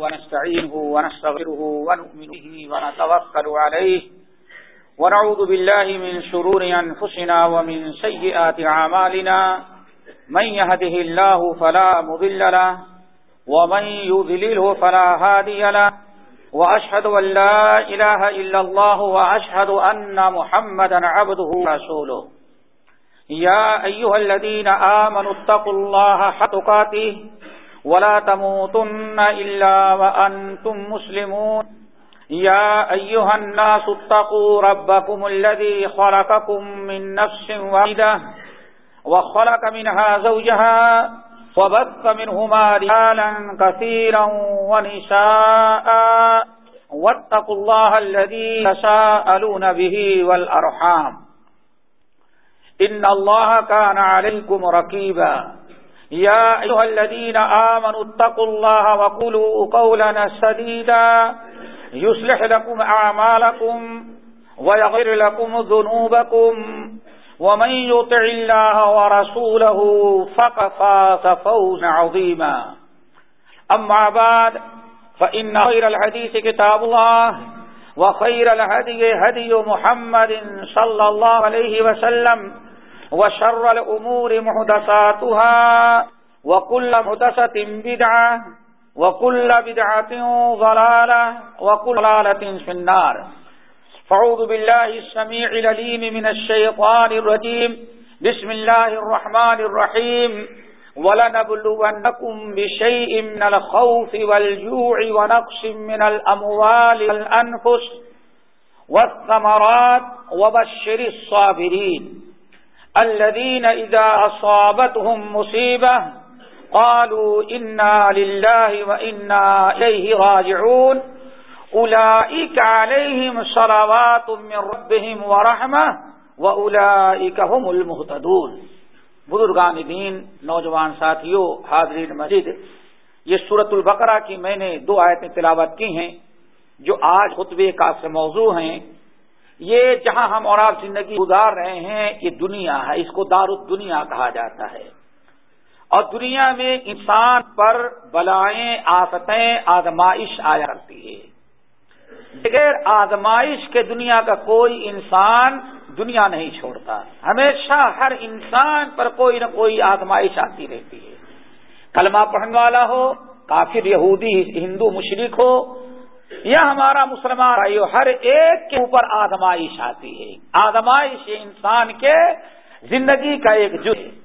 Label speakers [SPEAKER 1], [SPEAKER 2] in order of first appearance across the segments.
[SPEAKER 1] ونستعينه ونستغفره ونؤمن به ونتوكل عليه ونعوذ بالله من شرور أنفسنا ومن سيئات عمالنا من يهده الله فلا مضل له ومن يذلله فلا هادي له وأشهد أن لا إله إلا الله وأشهد أن محمدا عبده رسوله يا أيها الذين آمنوا اتقوا الله حتقاته ولا تموتن إلا وأنتم مسلمون. يا أيها الناس اتقوا ربكم الذي خلقكم من نفس واحدة وخلق منها زوجها وبث منهما رجالا كثيرا ونساء واتقوا الله الذي تساءلون به والأرحام. إن الله كان عليكم ركيبا. يا أيها الذين آمنوا اتقوا الله وقولوا قولا سديدا. يصلح لكم أعمالكم ويغير لكم ذنوبكم. ومن يطع الله ورسوله فقفاس فوز عظيما. أما بعد، فإن خير الحديث كتاب الله وخير الهدي هدي محمد صلى الله عليه وسلم. وشر الأمور محدثاتها وكل محدثة بدعة وكل بدعة ضلالة وكل ضلالة في النار. فعوذ بالله السميع لليم من الشيطان الرجيم. بسم الله الرحمن الرحيم. ولنبلونكم بشيء من الخوف والجوع ونقص من الأموال والأنفس والثمرات وبشر الصابرين. الذين إذا أصابتهم مصيبة قالوا إنا لله وإنا إليه راجعون. أولئك عليهم صلوات من ربهم ورحمة وأولئك هم المهتدون. بزرگان دین، نوجوان ساتھیوں حاضرین مسجد، یہ سورت البقرہ کی میں نے دو آیتیں تلاوت کی ہیں جو آج خطبے کا سے موضوع ہیں۔ یہ جہاں ہم اور آپ زندگی گزار رہے ہیں، یہ دنیا ہے، اس کو دار دنیا کہا جاتا ہے۔ اور دنیا میں انسان پر بلائیں، آفتیں، آزمائش آیا کرتی ہے۔ بغیر آزمائش کے دنیا کا کوئی انسان دنیا نہیں چھوڑتا۔ ہمیشہ ہر انسان پر کوئی نہ کوئی آزمائش آتی رہتی ہے۔ کلمہ پڑھنے والا ہو، کافر، یہودی، ہندو مشرق ہو یہ ہمارا مسلمان بھائی ہر ایک کے اوپر آدمائش آتی ہے۔ آدمائش انسان کے زندگی کا ایک جز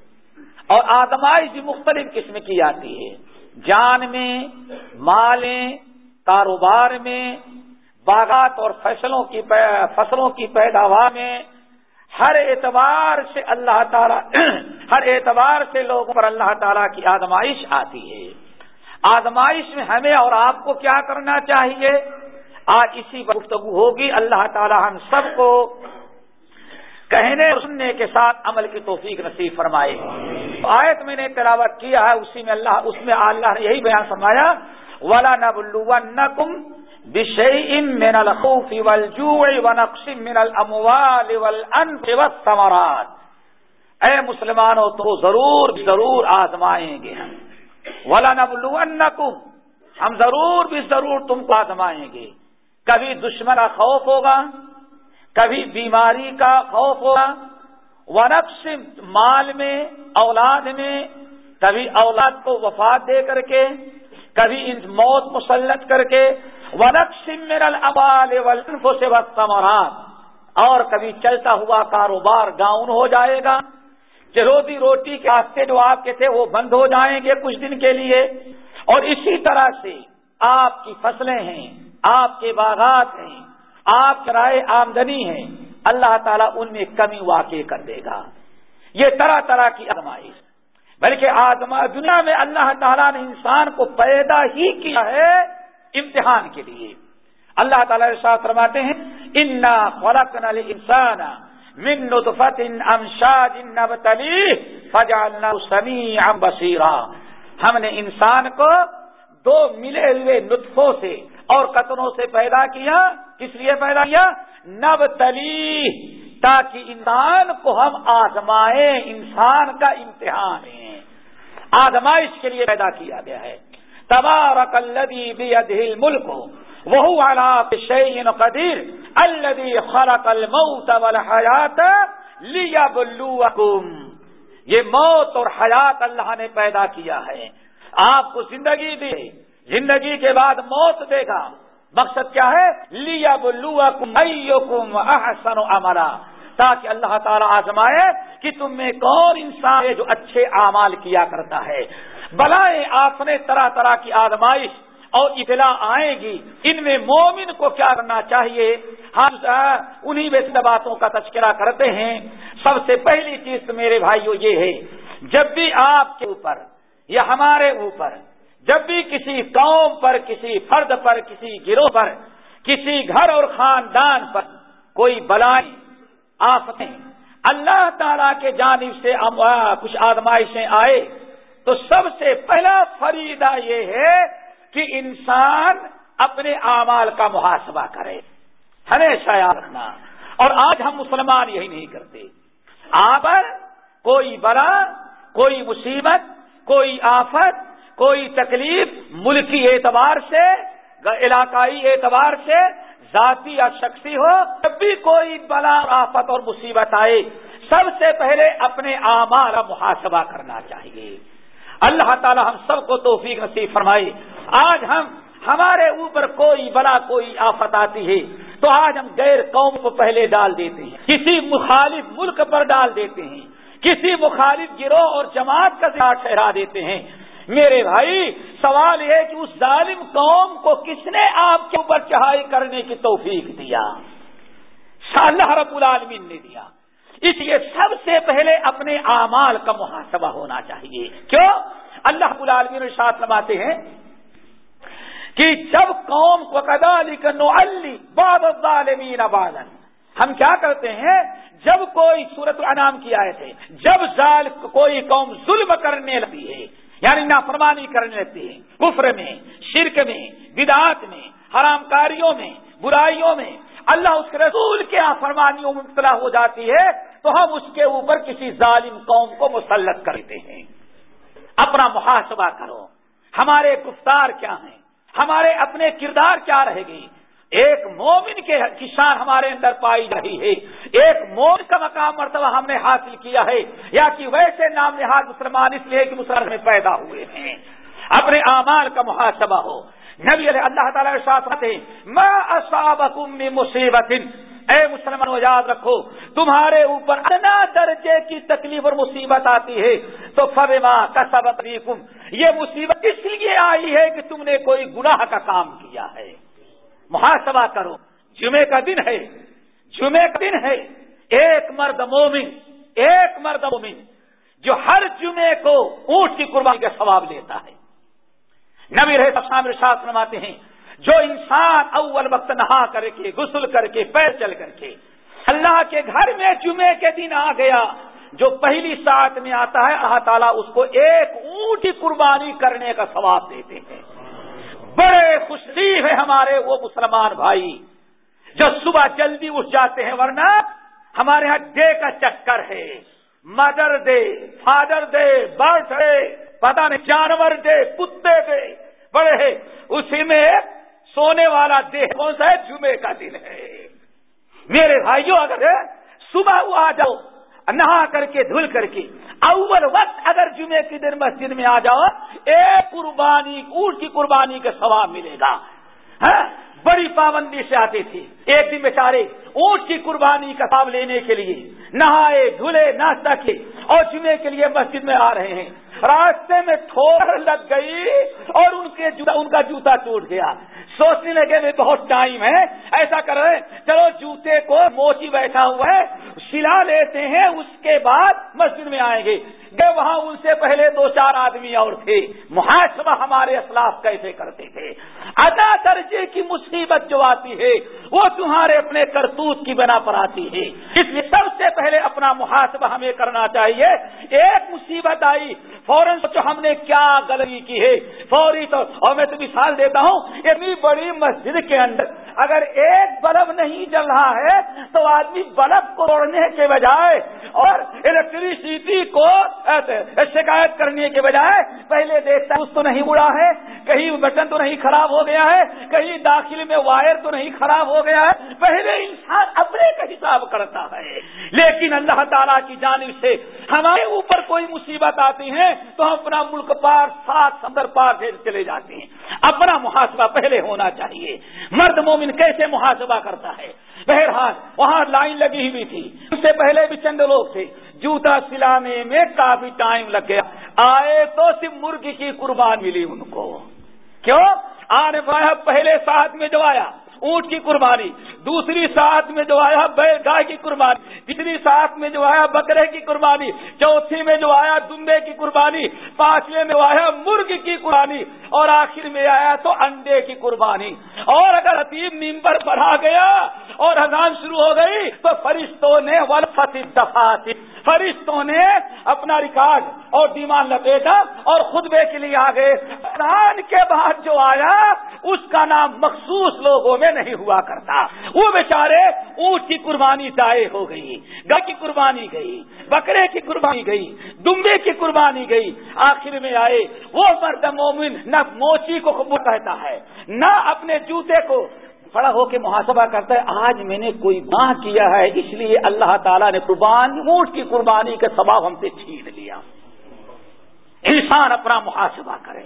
[SPEAKER 1] اور آدمائش بھی مختلف قسم کی آتی ہے۔ جان میں مالیں کاروبار میں، باغات اور فصلوں کی فصلوں کی پیداوار میں۔ ہر اعتبار سے اللہ تعالی، ہر اعتبار سے لوگوں پر اللہ تعالیٰ کی آدمائش آتی ہے۔ آزمائش میں ہمیں اور آپ کو کیا کرنا چاہیے؟ آج اسی پر گفتگو ہوگی۔ اللہ تعالی ہم سب کو کہنے اور سننے کے ساتھ عمل کی توفیق نصیب فرمائے۔ آیت میں نے تلاوت کیا ہے، اسی میں اللہ، اس میں اللہ نے یہی بیان فرمایا، ولا نبلونکم بشیء من الخوف والجوع ونقص من الاموال والانف والثمرات۔ اے مسلمانوں، تو ضرور ضرور آزمائیں گے ہم۔ ولا نبلو ہم ضرور بھی ضرور تم کو آزمائیں گے. کبھی دشمن کا خوف ہوگا، کبھی بیماری کا خوف ہوگا. ونقص مال میں، اولاد میں، کبھی اولاد کو وفات دے کر کے، کبھی موت مسلط کر کے. ونقص میرا ابال سے وقت اور کبھی چلتا ہوا کاروبار گاؤن ہو جائے گا. روزی روٹی کے راستے جو آپ کے تھے وہ بند ہو جائیں گے کچھ دن کے لیے۔ اور اسی طرح سے آپ کی فصلیں ہیں، آپ کے باغات ہیں، آپ کی رائے آمدنی ہے اللہ تعالیٰ ان میں کمی واقع کر دے گا۔ یہ طرح طرح کی آزمائش۔ بلکہ آزما دنیا میں اللہ تعالیٰ نے انسان کو پیدا ہی کیا ہے امتحان کے لیے۔ اللہ تعالیٰ ساتھ فرماتے ہیں، انا فرق نل انسان من نطفت امشاج نبتلی فجعلنا سمیعا بصیرا ہم نے انسان کو دو ملے ہوئے نطفوں سے اور قطروں سے پیدا کیا. کس لیے پیدا کیا؟ نبتلی تاکہ انسان کو ہم آزمائیں، انسان کا امتحان ہے. آزمائش کے لیے پیدا کیا گیا ہے. تبارک الذي بيده الملك وهو على شيء قدير الذي خلق الموت والحيات ليبلوكم. یہ موت اور حیات اللہ نے پیدا کیا ہے. آپ کو زندگی دی زندگی کے بعد موت دے گا. مقصد کیا ہے؟ لیا بلو احسن عملہ تاکہ اللہ تعالیٰ آزمائے کہ تم میں کون انسان ہے جو اچھے اعمال کیا کرتا ہے. بلائیں آپ نے طرح طرح کی آزمائش اور اطلاع آئے گی۔ ان میں مومن کو کیا کرنا چاہیے؟ ہاں ہم انہی میں باتوں کا تذکرہ کرتے ہیں۔ سب سے پہلی چیز تو میرے بھائیوں یہ ہے، جب بھی آپ کے اوپر یا ہمارے اوپر، جب بھی کسی قوم پر، کسی فرد پر، کسی گروہ پر، کسی گھر اور خاندان پر کوئی بلائی آفتیں اللہ تعالی کے جانب سے کچھ آزمائشیں آئے، تو سب سے پہلا فریدہ یہ ہے کہ انسان اپنے اعمال کا محاسبہ کرے۔ ہمیشہ یاد رکھنا۔ اور آج ہم مسلمان یہی نہیں کرتے۔ آپ کوئی بڑا کوئی مصیبت، کوئی آفت، کوئی تکلیف ملکی اعتبار سے، علاقائی اعتبار سے، ذاتی یا شخصی ہو، جب بھی کوئی بلا، آفت اور مصیبت آئے، سب سے پہلے اپنے اعمال کا محاسبہ کرنا چاہیے۔ اللہ تعالی ہم سب کو توفیق نصیب فرمائے۔ آج ہم ہمارے اوپر کوئی بلا کوئی آفت آتی ہے تو آج ہم غیر قوم کو پہلے ڈال دیتے ہیں، کسی مخالف ملک پر ڈال دیتے ہیں، کسی مخالف گروہ اور جماعت کا ٹھہرا دیتے ہیں۔ میرے بھائی، سوال یہ کہ اس ظالم قوم کو کس نے آپ کے اوپر چڑھائی کرنے کی توفیق دیا؟ اللہ رب العالمین نے دیا۔ اس لیے سب سے پہلے اپنے اعمال کا محاسبہ ہونا چاہیے۔ کیوں؟ اللہ رب العالمین ساتھ لماتے ہیں کہ جب قوم کو کدا نو علی باد ظالمین ابالن ہم کیا کرتے ہیں؟ جب کوئی صورت انعام کی آئے تھے جب ظال کوئی قوم ظلم کرنے لگتی ہے یعنی نافرمانی کرنے لگتی ہے، کفر میں، شرک میں، بدعات میں، حرام کاریوں میں، برائیوں میں، اللہ اس کے رسول کے ہاں فرمانیوں میں مبتلا ہو جاتی ہے، تو ہم اس کے اوپر کسی ظالم قوم کو مسلط کرتے ہیں۔ اپنا محاسبہ کرو، ہمارے گفتار کیا ہیں؟ ہمارے اپنے کردار کیا رہے گی ایک مومن کے کسان ہمارے اندر پائی رہی ہے۔ ایک مومن کا مقام مرتبہ ہم نے حاصل کیا ہے۔ یا کہ ویسے نام نہاد مسلمان اس لیے کہ مسلمان میں پیدا ہوئے ہیں۔ اپنے اعمال کا محاسبہ ہو۔ نبی علیہ اللہ تعالیٰ ساتھ میں مصیبت اے مسلمان یاد رکھو، تمہارے اوپر اتنا درجے کی تکلیف اور مصیبت آتی ہے۔ تو فرما کا سبق یہ مصیبت اس لیے آئی ہے کہ تم نے کوئی گناہ کا کام کیا ہے؟ محاسبہ کرو۔ جمعے کا دن ہے، جمعے کا دن ہے۔ ایک مرد مومن، ایک مرد مومن جو ہر جمعے کو اونٹ کی قربانی کا ثواب لیتا ہے۔ نبی رہے تفسام ساتھ نماتے ہیں جو انسان اول وقت نہا کر کے، غسل کر کے، پیر چل کر کے، اللہ کے گھر میں جمعے کے دن آ گیا، جو پہلی ساتھ میں آتا ہے، اللہ تعالیٰ اس کو ایک اونٹ قربانی کرنے کا ثواب دیتے ہیں۔ بڑے خوشی ہے ہمارے وہ مسلمان بھائی۔ جو صبح جلدی اٹھ جاتے ہیں، ورنہ ہمارے یہاں ڈے کا چکر ہے۔ Mother day, father day, birthday پتا نہیں، جانور دے، کتے دے، بڑے ہے اسی میں سونے والا دے کون سا ہے؟ جمعے کا دن ہے۔ میرے بھائیوں، اگر صبح وہ آ جاؤ، نہا کر کے، دھل کر کے، اول وقت اگر جمعے کی دن مسجد میں آ جاؤ ایک قربانی اونٹ کی قربانی کا ثواب ملے گا۔ ہاں؟ بڑی پابندی سے آتی تھی۔ ایک دن بیچارے اونٹ کی قربانی کا ثواب لینے کے لیے نہائے، دھلے، ناشتہ کیے اور جمعے کے لیے مسجد میں آ رہے ہیں۔ راستے میں تھوڑ لگ گئی اور ان کے ان کا جوتا ٹوٹ گیا۔ سوچنے لگے میں بہت ٹائم ہے، ایسا کر رہے چلو جوتے کو موچی بیٹھا ہوا ہے، سلا لیتے ہیں، اس کے بعد مسجد میں آئیں گے۔ وہاں ان سے پہلے دو چار آدمی اور تھے۔ محاسبہ ہمارے اسلاف کیسے کرتے تھے؟ ادا درجے کی مصیبت جو آتی ہے، وہ تمہارے اپنے کرتوت کی بنا پر آتی ہے۔ اس لیے سب سے پہلے اپنا محاسبہ ہمیں کرنا چاہیے۔ ایک مصیبت آئی، فوراً سوچو ہم نے کیا غلطی کی ہے۔ فوری تو اور میں تو مثال دیتا ہوں، اتنی بڑی مسجد کے اندر اگر ایک بلب نہیں جل رہا ہے، تو آدمی بلب کو توڑنے کے بجائے اور الیکٹریسٹی کو شکایت کرنے کے بجائے پہلے دیکھتا اس تو نہیں اڑا ہے، کہیں بٹن تو نہیں خراب ہو گیا ہے، کہیں داخل میں وائر تو نہیں خراب ہو گیا ہے۔ پہلے انسان اپنے کا حساب کرتا ہے۔ لیکن اللہ تعالیٰ کی جانب سے ہمارے اوپر کوئی مصیبت آتی ہے تو ہم اپنا ملک پار ساتھ سمندر پار پھر چلے جاتے ہیں۔ اپنا محاسبہ پہلے ہونا چاہیے۔ مرد مومن کیسے محاسبہ کرتا ہے؟ بہرحال وہاں لائن لگی ہوئی تھی۔ اس سے پہلے بھی چند لوگ تھے۔ جوتا سلانے میں کافی ٹائم لگ گیا آئے تو صرف مرغی کی قربان ملی ان کو۔ کیوں؟ آنے پہلے ساتھ میں جو آیا، اونٹ کی قربانی، دوسری ساتھ میں جو آیا بیل گائے کی قربانی، تیسری ساتھ میں جو آیا، بکرے کی قربانی، چوتھی میں جو آیا، دمبے کی قربانی، پانچویں میں جو آیا مرغ کی قربانی، اور آخر میں آیا تو انڈے کی قربانی۔ اور اگر حتیب ممبر بڑھا گیا اور اذان شروع ہو گئی تو فرشتوں نے ولفت فرشتوں نے اپنا ریکارڈ اور ڈیمان لپیٹا اور خطبے کے لیے آ گئے کے بعد جو آیا، اس کا نام مخصوص لوگوں میں نہیں ہوا کرتا۔ وہ بیچارے اونٹ کی قربانی ضائع ہو گئی گا کی قربانی گئی، بکرے کی قربانی گئی، دمبے کی قربانی گئی۔ آخر میں آئے، وہ مرد مومن نہ موچی کو کہتا ہے، نہ اپنے جوتے کو کھڑا ہو کے محاسبہ کرتا ہے، آج میں نے کوئی گاہ کیا ہے، اس لیے اللہ تعالیٰ نے قربان، اونٹ کی قربانی کا سباب ہم سے چھین لیا۔ انسان اپنا محاسبہ کرے۔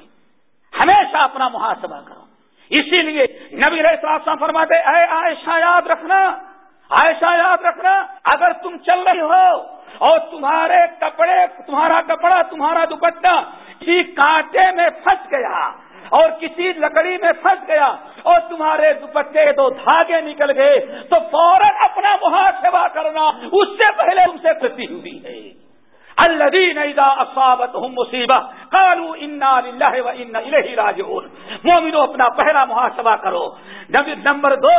[SPEAKER 1] ہمیشہ اپنا محاسبہ کرو۔ اسی لیے نبی رہے فرماتے اے عائشہ، یاد رکھنا۔ عائشہ، یاد رکھنا۔ اگر تم چل رہی ہو اور تمہارے کپڑے، تمہارا کپڑا، تمہارا دوپٹہ کسی کانٹے میں پھنس گیا اور کسی لکڑی میں پھنس گیا اور تمہارے دوپٹے دو دھاگے نکل گئے، تو فوراً اپنا محاسبہ کرنا اس سے پہلے تم سے کرتی ہوئی ہے۔ الذين اذا اصابتهم مصیبہ قالوا انا لله وانا الیہ راجعون۔ مومنو، اپنا پہلا محاسبہ کرو۔ نمبر دو،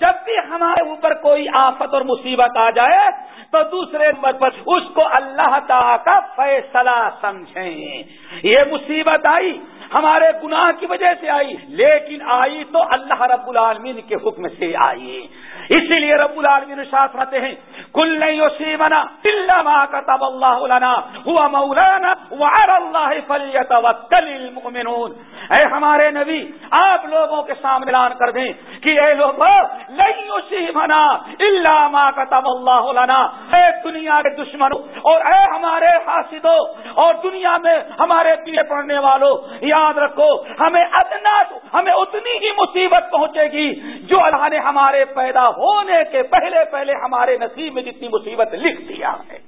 [SPEAKER 1] جب بھی ہمارے اوپر کوئی آفت اور مصیبت آ جائے، تو دوسرے نمبر پر اس کو اللہ تعالی کا فیصلہ سمجھیں۔ یہ مصیبت آئی ہمارے گناہ کی وجہ سے آئی، لیکن آئی تو اللہ رب العالمین کے حکم سے آئی۔ اسی لیے رب العالمین شاخ رہتے ہیں کل نہیں سیمنا اللہ ما تب اللہ لنا ہوا مولانا وعلى الله فليتوكل المؤمنون۔ اے ہمارے نبی، آپ لوگوں کے سامنے اعلان کر دیں کہ اے لوگ نہیں اسی منا اللہ ماں کا تب اللہ علنا اے دنیا کے دشمن اور اے ہمارے حاسدوں اور دنیا میں ہمارے پیچھے پڑنے والوں، یاد رکھو، ہمیں ادنا ہمیں اتنی ہی مصیبت پہنچے گی جو اللہ نے ہمارے پیدا ہونے کے پہلے پہلے ہمارے نصیب میں جتنی مصیبت لکھ دیا ہے۔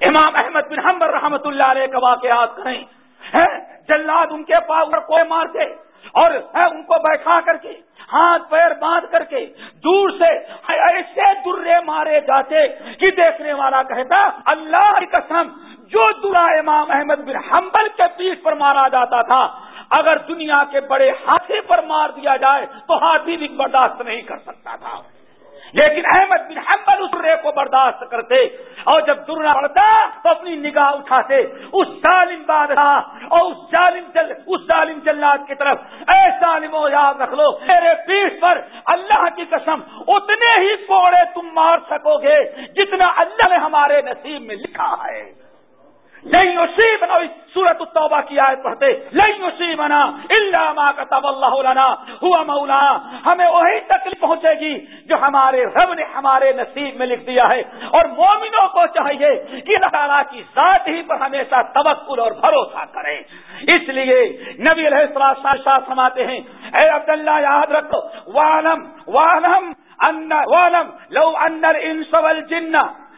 [SPEAKER 1] امام احمد بن حمبر رحمت اللہ علیہ کا واقعات کریں جلاد ان کے پاس کوئی مارتے اور ان کو بیٹھا کر کے، ہاتھ پیر باندھ کر کے، دور سے ایسے درے مارے جاتے کہ دیکھنے والا کہتا، اللہ کی قسم، جو درا امام احمد بن حنبل کے پیٹ پر مارا جاتا تھا، اگر دنیا کے بڑے ہاتھی پر مار دیا جائے تو ہاتھی بھی برداشت نہیں کر سکتا تھا۔ لیکن احمد بن حنبل اس رے کو برداشت کرتے اور جب درنا پڑتا تو اپنی نگاہ اٹھاتے، اس ظالم بادشاہ اور اس ظالم جل، اس ظالم جلاد کی طرف، اے ظالم یاد رکھ لو میرے پیٹ پر اللہ کی قسم اتنے ہی کوڑے تم مار سکو گے جتنا اللہ نے ہمارے نصیب میں لکھا ہے۔ نہیں اسی بنا سورت التوبہ کی آیت پڑھتے نہیں اسی بنا اللہ ماں کا اللہ لنا ہوا مولا، ہمیں وہی تکلیف پہنچے گی جو ہمارے رب نے ہمارے نصیب میں لکھ دیا ہے۔ اور مومنوں کو چاہیے کہ اللہ تعالیٰ کی ذات ہی پر ہمیشہ توکل اور بھروسہ کریں اس لیے نبی علیہ شاہ سماتے ہیں، اے عبداللہ، یاد رکھو والم والم والم لو اندر انسول جن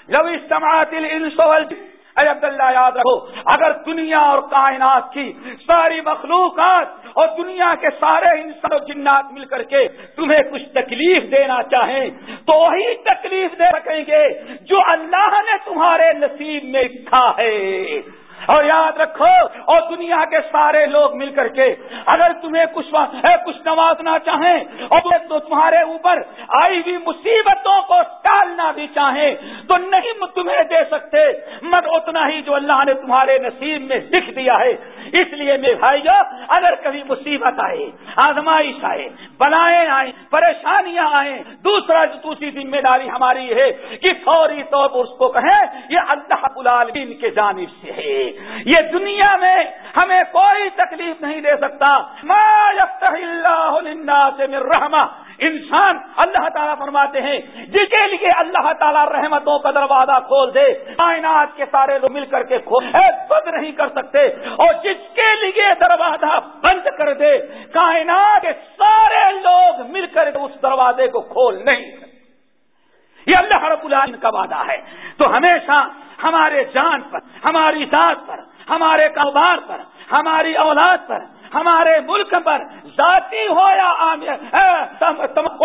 [SPEAKER 1] لو استماعت الانس والجن اے عبداللہ یاد رکھو، اگر دنیا اور کائنات کی ساری مخلوقات اور دنیا کے سارے انسان و جنات مل کر کے تمہیں کچھ تکلیف دینا چاہیں، تو وہی تکلیف دے سکیں گے جو اللہ نے تمہارے نصیب میں لکھا ہے۔ اور یاد رکھو، اور دنیا کے سارے لوگ مل کر کے اگر تمہیں کچھ کچھ نوازنا چاہیں، اور تو تمہارے اوپر آئی ہوئی مصیبتوں کو بھی چاہیں تو نہیں تمہیں دے سکتے، مگر اتنا ہی جو اللہ نے تمہارے نصیب میں لکھ دیا ہے۔ اس لیے میرے بھائی اگر کبھی مصیبت آئے، آزمائش آئے، بلائیں آئے پریشانیاں آئیں، دوسرا دوسری ذمہ داری ہماری ہے کہ فوری طور پر اس کو کہیں، یہ اللہ العالمین کے جانب سے ہے۔ یہ دنیا میں ہمیں کوئی تکلیف نہیں دے سکتا۔ ما اللہ سے رحمہ۔ انسان اللہ تعالیٰ فرماتے ہیں جس کے لیے اللہ تعالیٰ رحمتوں کا دروازہ کھول دے، کائنات کے سارے لوگ مل کر کے کھول بند نہیں کر سکتے، اور جس کے لیے دروازہ بند کر دے، کائنات کے سارے لوگ مل کر اس دروازے کو کھول نہیں سکتے۔ یہ اللہ رب العالمین کا وعدہ ہے۔ تو ہمیشہ ہمارے جان پر، ہماری ذات پر، ہمارے کاروبار پر، ہماری اولاد پر ہمارے ملک پر ذاتی ہو یا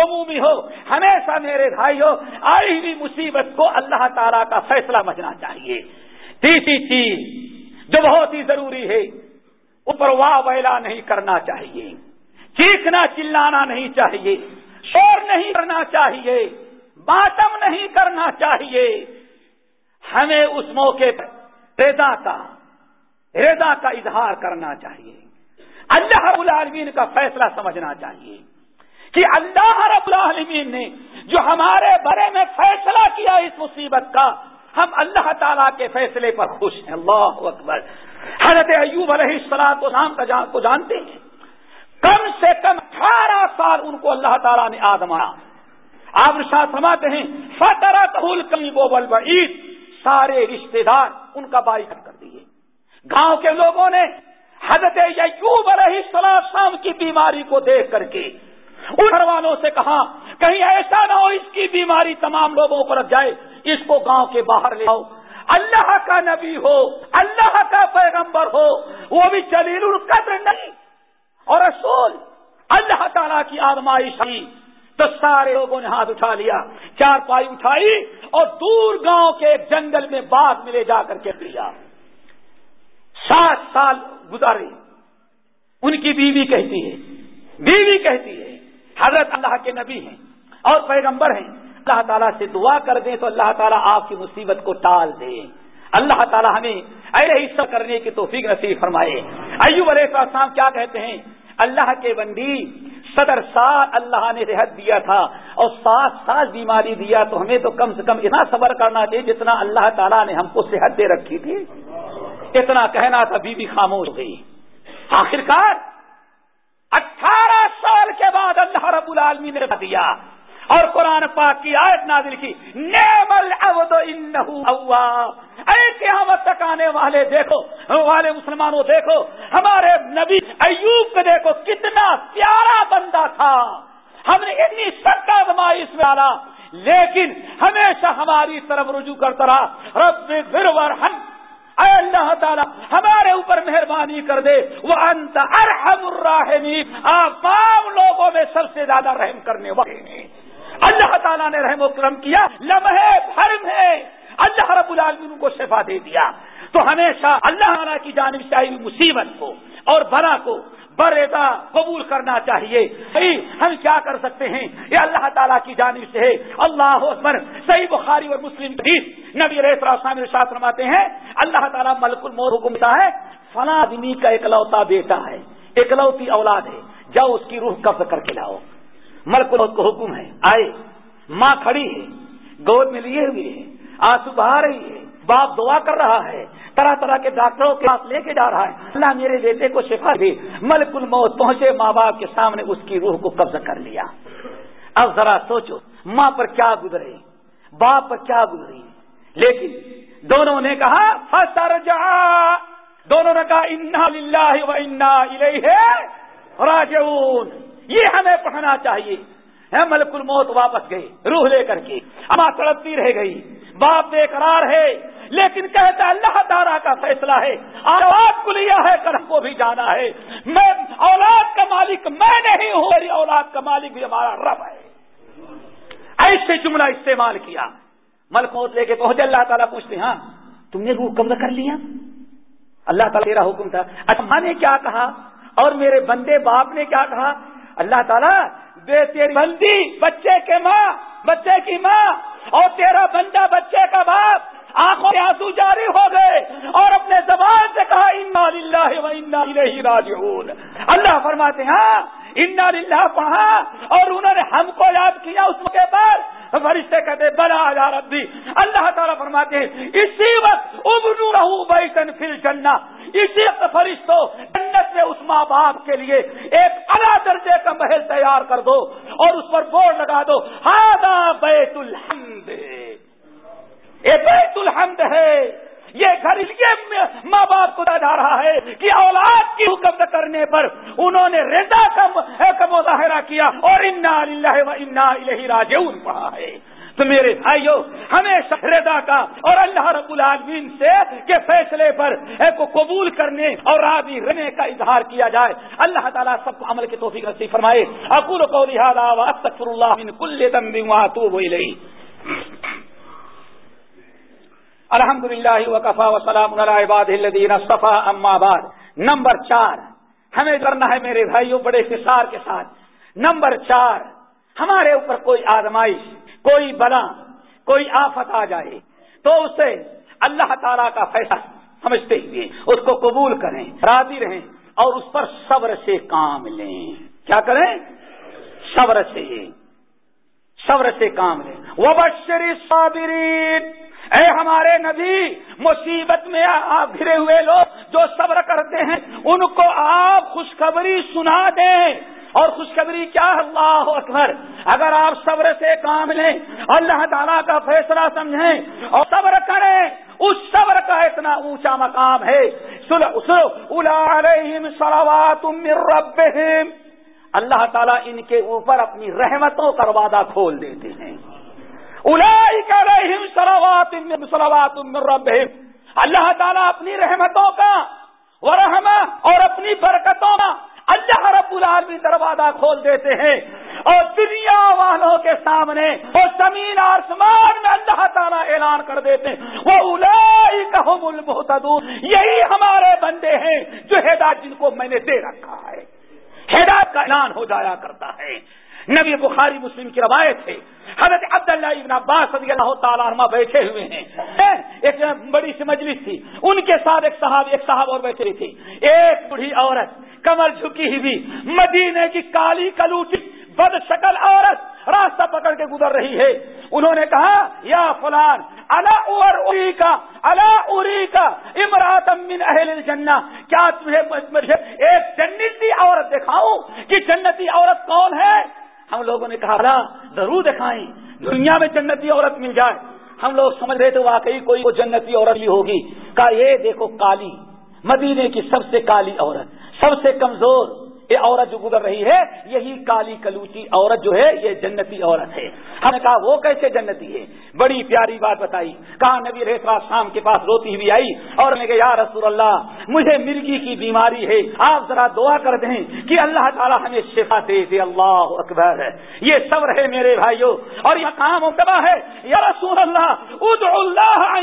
[SPEAKER 1] عمومی ہو، ہمیشہ میرے بھائی ہو، آئی ہوئی مصیبت کو اللہ تعالیٰ کا فیصلہ مجنا چاہیے۔ تیسری چیز جو بہت ہی ضروری ہے، اوپر واہ ویلا نہیں کرنا چاہیے، چیخنا چلانا نہیں چاہیے، شور نہیں کرنا چاہیے ماتم نہیں کرنا چاہیے۔ ہمیں اس موقع پر رضا کا رضا کا اظہار کرنا چاہیے۔ اللہ رب العالمین کا فیصلہ سمجھنا چاہیے کہ اللہ رب العالمین نے جو ہمارے بارے میں فیصلہ کیا اس مصیبت کا، ہم اللہ تعالیٰ کے فیصلے پر خوش ہیں۔ اللہ اکبر۔ حضرت ایوب علیہ السلام کو جانتے ہیں۔ کم سے کم اٹھارہ سال ان کو اللہ تعالیٰ نے آدمایا آپ رشاد سماتے ہیں فتح کمی بوبل بعید سارے رشتے دار ان کا بائی کر دیے۔ گاؤں کے لوگوں نے حضرت یعوب علیہ السلام کی بیماری کو دیکھ کر کے گھر والوں سے کہا، کہیں ایسا نہ ہو اس کی بیماری تمام لوگوں پر جائے، اس کو گاؤں کے باہر لے آؤ۔ اللہ کا نبی ہو، اللہ کا پیغمبر ہو، وہ بھی چلیل القدر نہیں۔ اور رسول، اللہ تعالیٰ کی آدمائش ہوئی تو سارے لوگوں نے ہاتھ اٹھا لیا، چار پائی اٹھائی اور دور گاؤں کے ایک جنگل میں باغ میں لے جا کر کے لیا سات سال گزارے ان کی بیوی کہتی ہے۔ بیوی کہتی ہے، حضرت اللہ کے نبی ہیں اور پیغمبر ہیں۔ اللہ تعالیٰ سے دعا کر دیں تو اللہ تعالیٰ آپ کی مصیبت کو ٹال دے۔ اللہ تعالیٰ ہمیں ایسے حصہ کرنے کی توفیق نصیب فرمائے۔ ایوب علیہ السلام کیا کہتے ہیں؟ اللہ کے بندی، صدر سال اللہ نے صحت دیا تھا اور سات سال بیماری دیا تو ہمیں تو کم سے کم اتنا صبر کرنا چاہیے جتنا اللہ تعالیٰ نے ہم کو صحت دے رکھی تھی۔ اتنا کہنا تھا بی بی خاموش گئی۔ آخرکار اٹھارہ سال کے بعد اللہ رب العالمی نے دیا۔ اور قرآن پاک کی آیت نازل کی۔ نعم العبد انہو اے قیامت تک آنے والے دیکھو، والے مسلمانوں دیکھو، ہمارے نبی ایوب کو دیکھو، کتنا پیارا بندہ تھا۔ ہم نے اتنی سخت آزمائش میں آنا۔ لیکن ہمیشہ ہماری طرف رجوع کرتا رہا۔ رب پھر ہم اے اللہ تعالیٰ، ہمارے اوپر مہربانی کر دے۔ وہ انت ارحم الراحمین آپ تمام لوگوں میں سب سے زیادہ رحم کرنے والے ہیں۔ اللہ تعالیٰ نے رحم و کرم کیا۔ لمحے بھر میں اللہ رب العالمین کو شفا دے دیا۔ تو ہمیشہ اللہ تعالیٰ کی جانب سے آئی مصیبت کو اور بنا کو بردا قبول کرنا چاہیے۔ ہم کیا کر سکتے ہیں؟ یہ اللہ تعالیٰ کی جانب سے ہے۔ اللہ اکبر، صحیح بخاری اور مسلم نبی ساتھ فرماتے ہیں، اللہ تعالیٰ ملک المور حکمتا ہے، فلاں آدمی کا اکلوتا بیٹا ہے۔ اکلوتی اولاد ہے۔ جاؤ اس کی روح قبض کر کے لاؤ۔ ملک الموت کو حکم ہے۔ آئے، ماں کھڑی ہے، گود میں لیے ہوئے ہیں آنسو بہا رہی ہے۔ باپ دعا کر رہا ہے، طرح طرح کے ڈاکٹروں کے پاس لے کے جا رہا ہے۔ اللہ میرے بیٹے کو شفا دے۔ ملک الموت پہنچے، ماں باپ کے سامنے اس کی روح کو قبضہ کر لیا۔ اب ذرا سوچو، ماں پر کیا گزرے؟ باپ پر کیا گزری لیکن دونوں نے کہا فسر جا دونوں نے کہا، انا للہ و انا الیہ راجعون۔ یہ ہمیں پڑھنا چاہیے۔ ملک الموت واپس گئے، روح لے کر کے۔ اما تڑپتی رہ گئی۔ باپ بے قرار ہے، لیکن کہتا ہے اللہ تعالیٰ کا فیصلہ ہے۔ اولاد کو لیا ہے، کل کو بھی جانا ہے۔ میں اولاد کا مالک، میں نہیں ہوں، میری اولاد کا مالک بھی ہمارا رب ہے۔ ایسے جملہ استعمال کیا۔ ملک موت لے کے پہنچے جی، اللہ تعالیٰ پوچھتے ہاں تم نے روح قبضہ کر لیا؟ اللہ تعالیٰ تیرا حکم تھا۔ اچھا نے کیا کہا؟ اور میرے بندے باپ نے کیا کہا؟ اللہ تعالیٰ، بے تیری بندی، بچے کے ماں، بچے کی ماں اور تیرا بندہ بچے کا باپ آنکھوں کے آنسو جاری ہو گئے اور اپنے زبان سے کہا و انا راجعون. اللہ فرماتے ہیں ہاں انا للہ پڑھا اور انہوں نے ہم کو یاد کیا اس موقع پر فرشتے کہتے بلا یا ربی اللہ تعالیٰ فرماتے ہیں، اسی وقت ابنو رہو بیتن فل چلنا اسی وقت فرشتوں جنت میں اس ماں باپ کے لیے ایک اعلیٰ درجے کا محل تیار کر دو اور اس پر بورڈ لگا دو ہاں بیت الحمد یہ بیت الحمد ہے۔ یہ گھر یہ ماں باپ کو جا رہا ہے کہ اولاد کی حکم کرنے پر انہوں نے رضا کا مظاہرہ کیا اور انا اللہ و انا الہ راجعون پڑھا ہے۔ تو میرے بھائیو، ہمیشہ رضا کا اور اللہ رب العالمین سے کے فیصلے پر کو قبول کرنے اور راضی رہنے کا اظہار کیا جائے۔ اللہ تعالیٰ سب کو عمل کی توفیق نصیب فرمائے۔ اقول کو لہٰذا استغفر اللہ من کل ذنب واتوب الیہ۔ الحمد للہ وقفا وسلام الدین صفا اما بعد. نمبر چار، ہمیں کرنا ہے میرے بھائیوں بڑے اختصار کے ساتھ. نمبر چار، ہمارے اوپر کوئی آزمائش، کوئی بلا، کوئی آفت آ جائے تو اسے اللہ تعالی کا فیصلہ سمجھتے ہوئے اس کو قبول کریں، راضی رہیں اور اس پر صبر سے کام لیں۔ کیا کریں؟ صبر سے۔ صبر سے کام لیں وہ بشری صابرین اے ہمارے نبی، مصیبت میں آپ گھرے ہوئے لوگ جو صبر کرتے ہیں، ان کو آپ خوشخبری سنا دیں۔ اور خوشخبری کیا اللہ اکبر۔ اگر آپ صبر سے کام لیں، اللہ تعالیٰ کا فیصلہ سمجھیں اور صبر کریں، اس صبر کا اتنا اونچا مقام ہے۔ اللہ تعالیٰ ان کے اوپر اپنی رحمتوں کا وعدہ کھول دیتے ہیں۔ اللہ تعالیٰ اپنی رحمتوں کا ورحمہ اور اپنی برکتوں کا اللہ رب العالمین دروازہ کھول دیتے ہیں۔ اور دنیا والوں کے سامنے وہ زمین آسمان میں اللہ تعالیٰ اعلان کر دیتے ہیں۔ وہ الائی کا یہی ہمارے بندے ہیں جو ہدایت جن کو میں نے دے رکھا ہے۔ ہدایت کا اعلان ہو جایا کرتا ہے۔ نبی بخاری مسلم کی روایت ہے۔ حضرت عبداللہ ابن عباس رضی اللہ تعالیٰ عنہ بیٹھے ہوئے ہیں۔ ایک بڑی سی مجلس تھی۔ ان کے ساتھ ایک صاحب ایک صاحب اور بیٹھے تھی ایک بڑھی عورت کمر جھکی ہوئی، مدینے کی کالی کلوٹی بد شکل عورت راستہ پکڑ کے گزر رہی ہے۔ انہوں نے کہا، یا فلان اللہ اری کا اللہ اری کا امرات من اہل الجنہ۔ کیا تمہیں ایک جنتی عورت دکھاؤں؟ کہ جنتی عورت کون ہے؟ ہم لوگوں نے کہا ضرور دکھائیں۔ دنیا میں جنتی عورت مل جائے۔ ہم لوگ سمجھ رہے تھے، واقعی کوئی وہ جنتی عورت بھی ہوگی۔ کہا، یہ دیکھو، کالی، مدینے کی سب سے کالی عورت، سب سے کمزور یہ عورت جو گزر رہی ہے، یہی کالی کلوچی عورت جو ہے، یہ جنتی عورت ہے۔ ہم نے کہا، وہ کیسے جنتی ہے؟ بڑی پیاری بات بتائی۔ کہا، نبی ریسا شام کے پاس روتی ہوئی آئی اور میں یا رسول اللہ، مجھے مرگی کی بیماری ہے۔ آپ ذرا دعا کر دیں کہ اللہ تعالیٰ ہمیں شفا دے دے اللہ اکبر۔ ہے یہ سب رہے میرے بھائیوں اور یہ کام مکبہ ہے۔ یا رسول اللہ، ادعو اللہ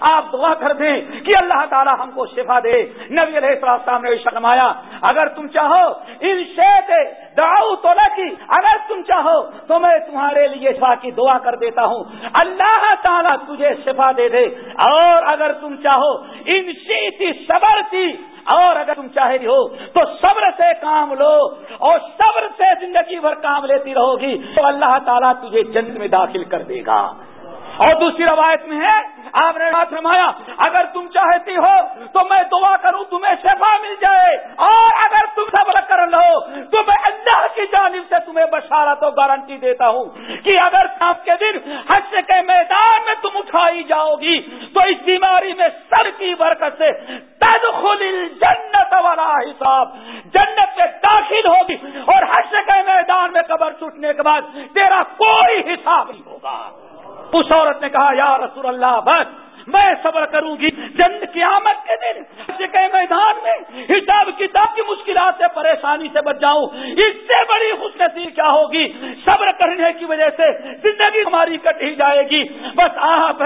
[SPEAKER 1] آپ دعا کر دیں کہ اللہ تعالیٰ ہم کو شفا دے۔ نبی علیہ السلام نے شرمایا اگر تم چاہو ان شیت دعو تو اگر تم چاہو، تو میں تمہارے لیے شفا کی دعا کر دیتا ہوں۔ اللہ تعالیٰ تجھے شفا دے دے۔ اور اگر تم چاہو، ان شیتی صبر تھی اور اگر تم چاہے ہو، تو صبر سے کام لو۔ اور صبر سے زندگی بھر کام لیتی رہو گی۔ تو اللہ تعالیٰ تجھے جنت میں داخل کر دے گا۔ اور دوسری روایت میں ہے آپ نے فرمایا، اگر تم چاہتی ہو تو میں دعا کروں، تمہیں شفا مل جائے۔ اور اگر تم صبر کر لو، تو میں اللہ کی جانب سے تمہیں بشارت تو گارنٹی دیتا ہوں کہ اگر آپ کے دن حج کے میدان میں تم اٹھائی جاؤ گی، تو اس بیماری میں سر کی برکت سے تدخل جنت والا حساب جنت میں داخل ہوگی۔ اور حج کے میدان میں قبر ٹوٹنے کے بعد تیرا کوئی حساب نہیں ہوگا اس عورت نے کہا، یا رسول اللہ، بس میں صبر کروں گی جن قیامت کے دن۔ کے میدان میں حساب کتاب کی مشکلات سے پریشانی سے بچ جاؤں اس سے بڑی خوش نصیب کیا ہوگی صبر کرنے کی وجہ سے زندگی ہماری کٹ ہی جائے گی بس آپ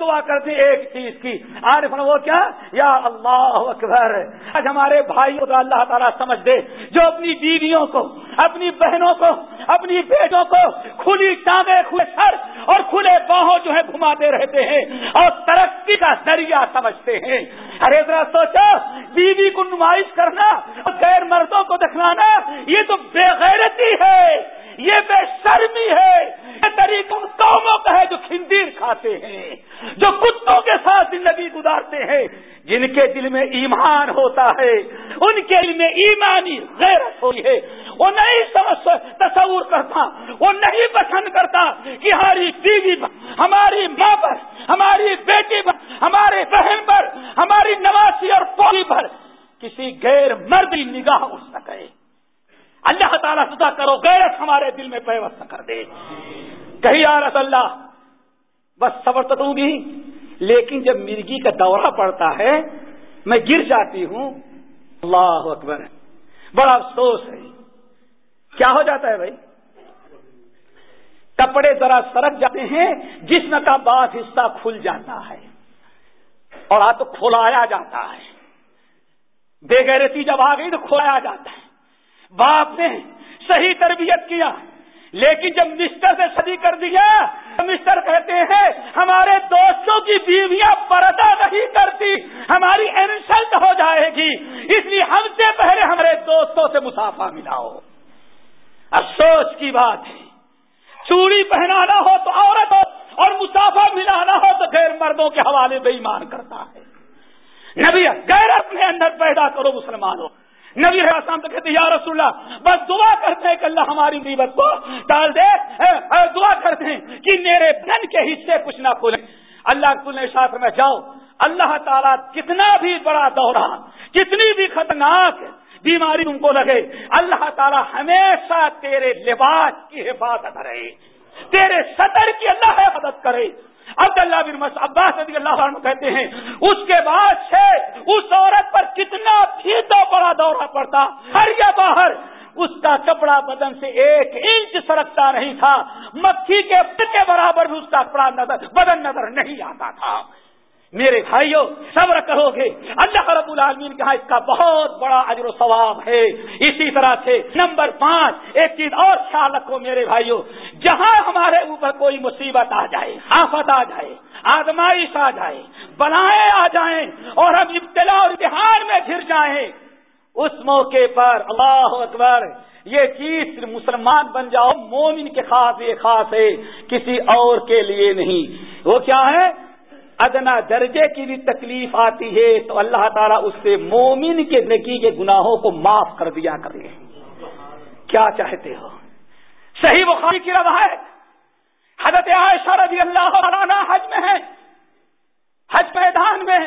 [SPEAKER 1] دعا کرتے ایک چیز کی آر وہ کیا؟ یا اللہ اکبر، آج ہمارے بھائی کو اللہ تعالیٰ سمجھ دے، جو اپنی بیویوں کو، اپنی بہنوں کو، اپنی بیٹوں کو کھلی ٹانگیں، کھلے سر اور کھلے باہوں جو ہے گھماتے رہتے ہیں اور ترقی کا ذریعہ سمجھتے ہیں۔ ارے ذرا سوچو، بیوی کو نمائش کرنا اور غیر مردوں کو دکھلانا، یہ تو بے غیرتی ہے، یہ بے شرمی ہے۔ یہ قوموں کا ہے جو کھندیر کھاتے ہیں، جو کتوں کے ساتھ زندگی گزارتے ہیں۔ جن کے دل میں ایمان ہوتا ہے، ان کے دل میں ایمانی غیرت ہوئی ہے۔ وہ نہیں سمجھ تصور کرتا، وہ نہیں پسند کرتا کہ ہماری بیوی پر ہماری ماں پر، ہماری بیٹی پر، ہمارے بہن پر، ہماری نواسی اور پولی پر کسی غیر مرد نگاہ اٹھ سکے۔ اللہ تعالیٰ سدا کرو، غیرت ہمارے دل میں پیوست کر دے۔ کہیں رس اللہ، بس صبر تو دوں گی لیکن جب مرگی کا دورہ پڑتا ہے، میں گر جاتی ہوں۔ اللہ اکبر بڑا افسوس ہے۔ کیا ہو جاتا ہے بھائی؟ کپڑے ذرا سرک جاتے ہیں، جسم کا بعض حصہ کھل جاتا ہے۔ اور آ تو کھلایا جاتا ہے۔ بے گیرتی جب آ گئی تو کھلایا جاتا ہے۔ باپ نے صحیح تربیت کیا۔ لیکن جب مسٹر سے شدی کر دیا، مسٹر کہتے ہیں، ہمارے دوستوں کی بیویاں پردہ نہیں کرتی، ہماری انسلٹ ہو جائے گی۔ اس لیے ہم سے پہلے ہمارے دوستوں سے مسافہ ملاؤ۔ افسوس کی بات ہے، چوڑی پہنانا ہو تو عورت ہو، اور مسافہ ملانا ہو تو غیر مردوں کے حوالے بے ایمان کرتا ہے۔ نبی غیر اپنے اندر پیدا کرو مسلمانوں نبی تو کہتے یا رسول اللہ، بس دعا کرتے ہیں کہ اللہ ہماری نیبت کو ڈال دے دعا کرتے ہیں کہ میرے دن کے حصے کچھ نہ کھولے۔ اللہ تل نے شاخ میں جاؤ، اللہ تعالیٰ کتنا بھی بڑا دورہ، کتنی بھی خطرناک بیماری تم کو لگے، اللہ تعالیٰ ہمیشہ تیرے لباس کی حفاظت کرے، تیرے سطر کی اللہ حفاظت کرے۔ عبداللہ بن عباس رضی اللہ عنہ کہتے ہیں، اس کے بعد سے اس عورت پر کتنا پھیتا بڑا دورہ پڑتا، ہر یا باہر، اس کا کپڑا بدن سے ایک انچ سرکتا نہیں تھا، مکھی کے برابر بھی اس کا کپڑا نظر بدن نظر نہیں آتا تھا۔ میرے بھائیوں صبر کرو گے۔ اللہ رب العالمین کہا اس کا بہت بڑا اجر و ثواب ہے۔ اسی طرح سے نمبر پانچ، ایک چیز اور خیال رکھو میرے بھائیوں جہاں ہمارے اوپر کوئی مصیبت آ جائے، آفت آ جائے، آزمائش آ جائے، بلائیں آ جائیں، اور ہم ابتلا اور بہار میں گر جائیں، اس موقع پر اللہ اکبر، یہ چیز مسلمان بن جاؤ، مومن کے خاص یہ خاص ہے، کسی اور کے لیے نہیں۔ وہ کیا ہے؟ ادنا درجے کی بھی تکلیف آتی ہے تو اللہ تعالیٰ اس سے مومن کے نکی کے گناہوں کو معاف کر دیا کرے۔ کیا چاہتے ہو؟ صحیح بخاری کی روایت حضرت عائشہ رضی اللہ عنہ حج میں ہے حج میدان میں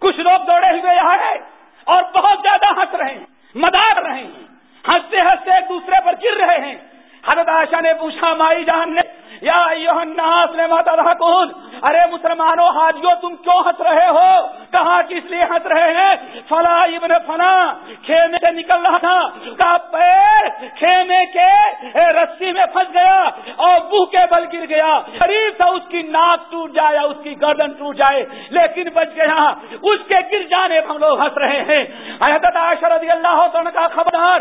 [SPEAKER 1] کچھ لوگ دوڑے ہوئے آئے اور بہت زیادہ ہنس رہے ہیں مدار رہے ہیں۔ ہنستے ہنستے ایک دوسرے پر گر رہے ہیں۔ حضرت عائشہ نے پوچھا، مائی جان نے، یا الناس لما تضحكون ارے مسلمانوں حاجیوں تم کیوں ہنس رہے ہو؟ کہاں کس لیے ہنس رہے ہیں؟ فلا ابن فنا کھیمے سے نکل رہا تھا، کا پیر کھیمے کے رسی میں پھنس گیا اور بو کے بل گر گیا۔ قریب تھا اس کی ناک ٹوٹ جائے اس کی گردن ٹوٹ جائے، لیکن بچ گیا۔ اس کے گر جانے ہم لوگ ہنس رہے ہیں۔ حضرت عائشہ رضی اللہ عنہ کا خبردار؟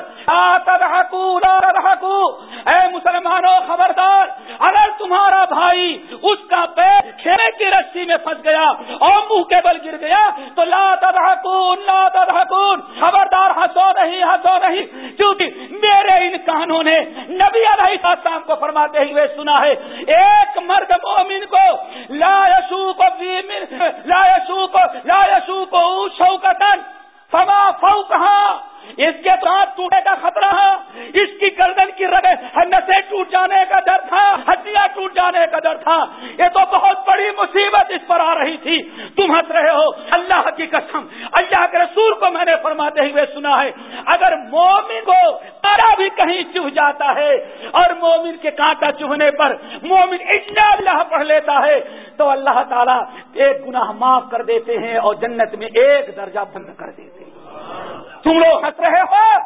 [SPEAKER 1] اے مسلمانوں، خبردار اگر اگر تمہارا بھائی اس کا پیر کھینے کی رسی میں پھنس گیا اور منہ کے بل گر گیا تو لا تدحکون لا تدحکون خبردار ہنسو نہیں ہنسو نہیں، کیونکہ میرے ان کانوں نے نبی علیہ السلام کو فرماتے ہوئے سنا ہے، ایک مرد مومن کو لا یسو کو لا یسو کو لا یسو کو شوکتن فما فوقها اس کے تو ہاتھ کا خطرہ ہے۔ اس کی گردن کی رگے نسے ٹوٹ جانے کا ڈر تھا، ہڈیاں ٹوٹ جانے کا ڈر تھا۔ یہ تو بہت بڑی مصیبت اس پر آ رہی تھی۔ تم ہنس رہے ہو۔ اللہ کی قسم، اللہ کے رسول کو میں نے فرماتے ہوئے سنا ہے، اگر مومن کو تارا بھی کہیں چوہ جاتا ہے اور مومن کے کانٹا چوہنے پر مومن اتنا اللہ پڑھ لیتا ہے، تو اللہ تعالیٰ ایک گناہ معاف کر دیتے ہیں اور جنت میں ایک درجہ بند کر دیتے ہیں۔ تم لوگ ہنس رہے ہو؟